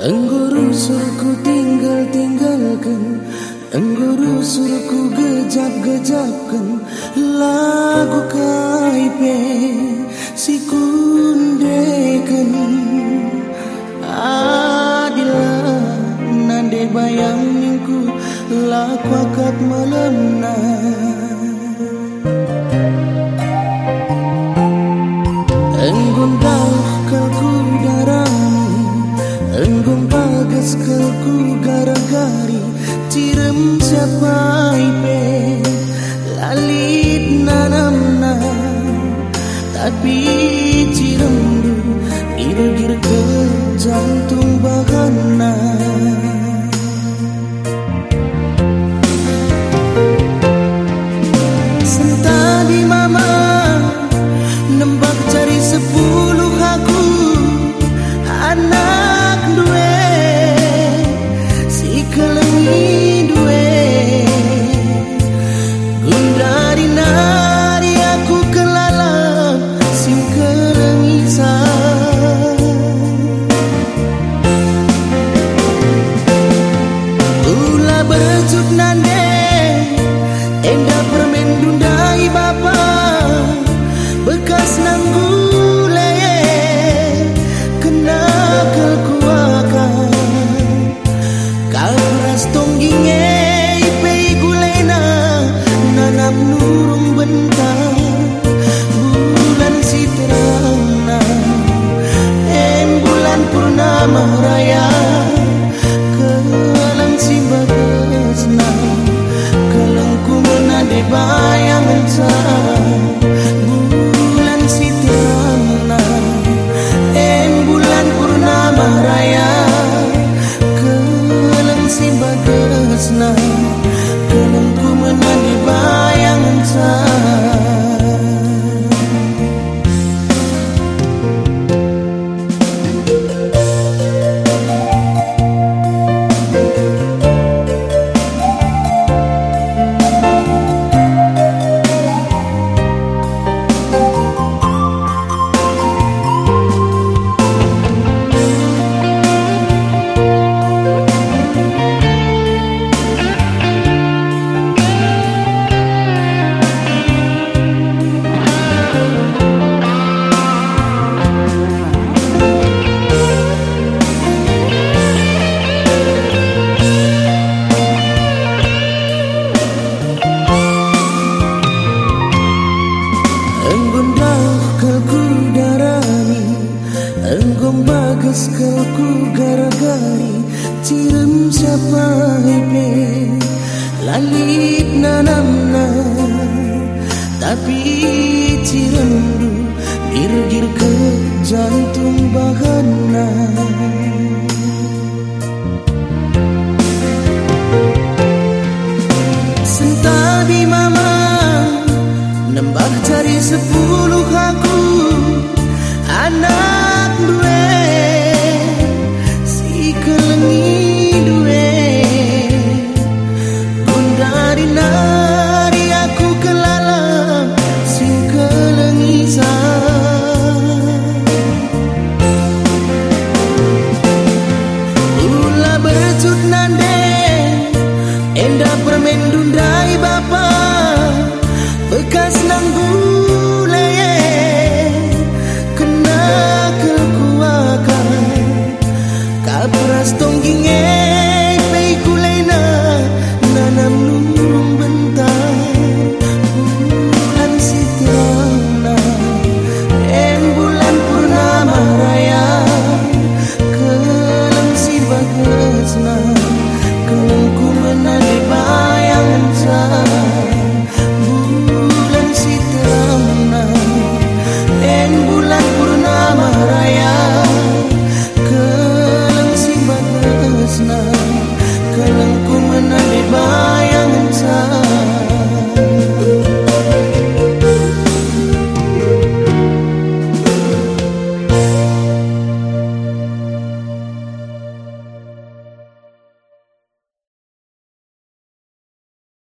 Engguru suruhku tinggal tinggalkan Engguru suruhku gejap gejapkan Lagu kaipe si kundekan Adilah nande bayang ningku Laku malam kelku gara-gari Cirem siapa ipe? Lalit nanam na Tapi cirem du Gir-gir ke jantung Nande ku gara-gari Cirem siapa ipe Lalit nanamna Tapi cirem Gir-gir ke jantung bahana Sentabi mama Nembak cari sepuluh aku oras tong gingay pay kulay na nanamnu